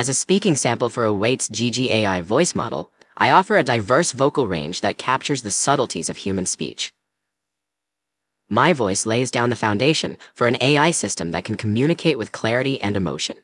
As a speaking sample for Await's GGAI voice model, I offer a diverse vocal range that captures the subtleties of human speech. My voice lays down the foundation for an AI system that can communicate with clarity and emotion.